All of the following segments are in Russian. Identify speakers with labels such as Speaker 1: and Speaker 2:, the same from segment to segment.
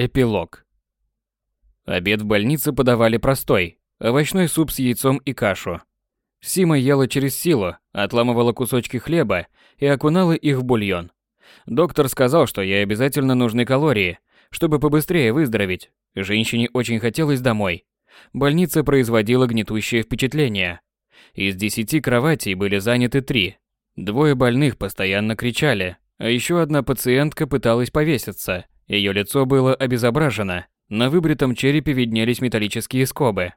Speaker 1: Эпилог. Обед в больнице подавали простой. Овощной суп с яйцом и кашу. Сима ела через силу, отламывала кусочки хлеба и окунала их в бульон. Доктор сказал, что ей обязательно нужны калории, чтобы побыстрее выздороветь. Женщине очень хотелось домой. Больница производила гнетущее впечатление. Из десяти кроватей были заняты три. Двое больных постоянно кричали, а еще одна пациентка пыталась повеситься – ее лицо было обезображено, на выбритом черепе виднелись металлические скобы.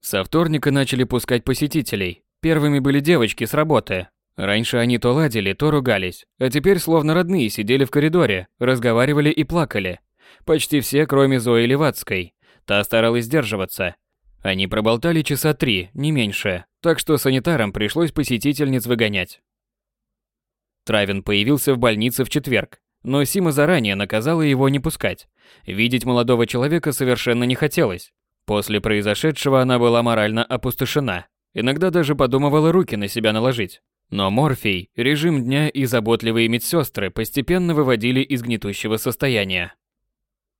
Speaker 1: Со вторника начали пускать посетителей. Первыми были девочки с работы. Раньше они то ладили, то ругались, а теперь словно родные сидели в коридоре, разговаривали и плакали. Почти все, кроме Зои Левацкой. Та старалась сдерживаться. Они проболтали часа три, не меньше, так что санитарам пришлось посетительниц выгонять. Травин появился в больнице в четверг. Но Сима заранее наказала его не пускать. Видеть молодого человека совершенно не хотелось. После произошедшего она была морально опустошена. Иногда даже подумывала руки на себя наложить. Но морфий, режим дня и заботливые медсестры постепенно выводили из гнетущего состояния.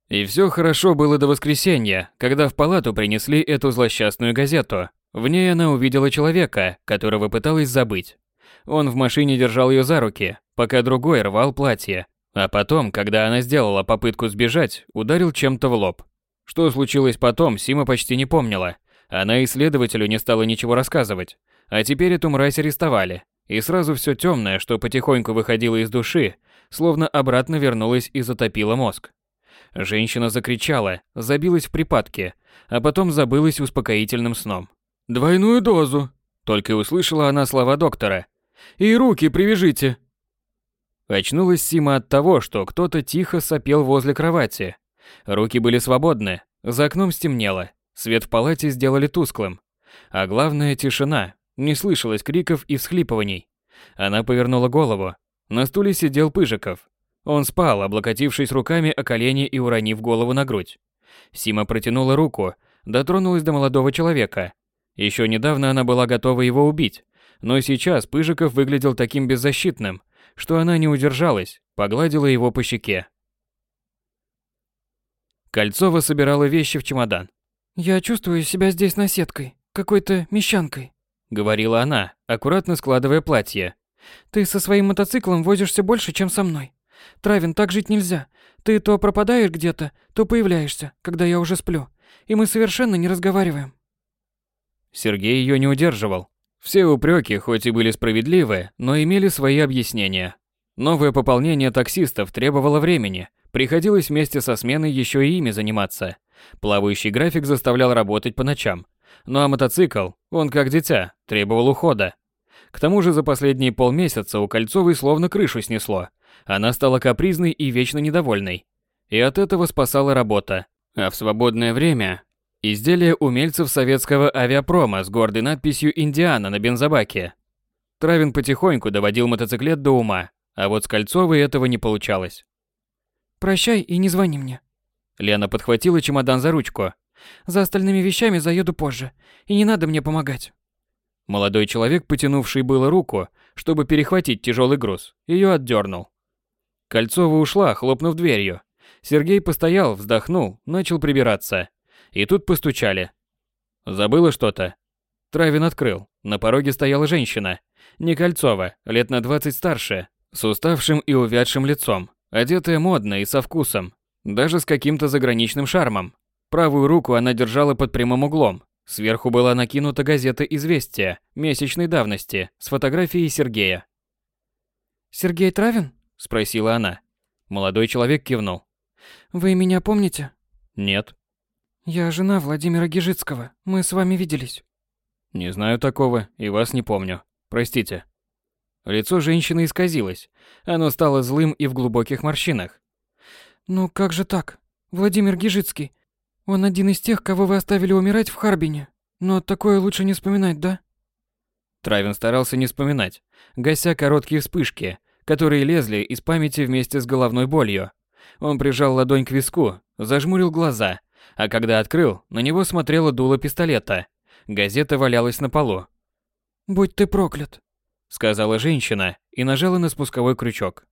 Speaker 1: И все хорошо было до воскресенья, когда в палату принесли эту злосчастную газету. В ней она увидела человека, которого пыталась забыть. Он в машине держал ее за руки, пока другой рвал платье, а потом, когда она сделала попытку сбежать, ударил чем-то в лоб. Что случилось потом, Сима почти не помнила. Она исследователю не стала ничего рассказывать. А теперь эту мразь арестовали. И сразу все темное, что потихоньку выходило из души, словно обратно вернулось и затопило мозг. Женщина закричала, забилась в припадке, а потом забылась успокоительным сном. «Двойную дозу!» Только услышала она слова доктора. «И руки привяжите!» Очнулась Сима от того, что кто-то тихо сопел возле кровати. Руки были свободны, за окном стемнело, свет в палате сделали тусклым. А главное – тишина, не слышалось криков и всхлипываний. Она повернула голову. На стуле сидел Пыжиков. Он спал, облокотившись руками о колени и уронив голову на грудь. Сима протянула руку, дотронулась до молодого человека. Еще недавно она была готова его убить, но сейчас Пыжиков выглядел таким беззащитным, что она не удержалась, погладила его по щеке. Кольцова собирала вещи в чемодан.
Speaker 2: «Я чувствую себя здесь наседкой, какой-то мещанкой», —
Speaker 1: говорила она, аккуратно складывая платье.
Speaker 2: «Ты со своим мотоциклом возишься больше, чем со мной. Травин, так жить нельзя. Ты то пропадаешь где-то, то появляешься, когда я уже сплю, и мы совершенно не разговариваем».
Speaker 1: Сергей ее не удерживал. Все упреки, хоть и были справедливы, но имели свои объяснения. Новое пополнение таксистов требовало времени, приходилось вместе со сменой еще и ими заниматься. Плавающий график заставлял работать по ночам. Ну а мотоцикл, он как дитя, требовал ухода. К тому же за последние полмесяца у Кольцовой словно крышу снесло. Она стала капризной и вечно недовольной. И от этого спасала работа. А в свободное время Изделие умельцев советского авиапрома с гордой надписью «Индиана» на бензобаке. Травин потихоньку доводил мотоциклет до ума, а вот с Кольцовой этого не получалось.
Speaker 2: «Прощай и не звони мне».
Speaker 1: Лена подхватила чемодан за ручку.
Speaker 2: «За остальными вещами заеду позже, и не надо мне помогать».
Speaker 1: Молодой человек, потянувший было руку, чтобы перехватить тяжелый груз, ее отдернул. Кольцова ушла, хлопнув дверью. Сергей постоял, вздохнул, начал прибираться. И тут постучали. Забыла что-то? Травин открыл. На пороге стояла женщина. Не Кольцова, лет на 20 старше, с уставшим и увядшим лицом, одетая модно и со вкусом, даже с каким-то заграничным шармом. Правую руку она держала под прямым углом. Сверху была накинута газета «Известия» месячной давности с фотографией Сергея.
Speaker 2: «Сергей Травин?»
Speaker 1: – спросила она. Молодой человек кивнул.
Speaker 2: «Вы меня помните?»
Speaker 1: «Нет».
Speaker 2: Я жена Владимира Гижицкого. Мы с вами виделись.
Speaker 1: Не знаю такого и вас не помню. Простите. Лицо женщины исказилось. Оно стало злым и в глубоких морщинах.
Speaker 2: Ну как же так? Владимир Гижицкий. Он один из тех, кого вы оставили умирать в Харбине. Но такое лучше не вспоминать, да?
Speaker 1: Травин старался не вспоминать, гася короткие вспышки, которые лезли из памяти вместе с головной болью. Он прижал ладонь к виску, зажмурил глаза а когда открыл, на него смотрело дуло пистолета. Газета валялась на полу.
Speaker 2: «Будь ты проклят», —
Speaker 1: сказала женщина и нажала на спусковой крючок.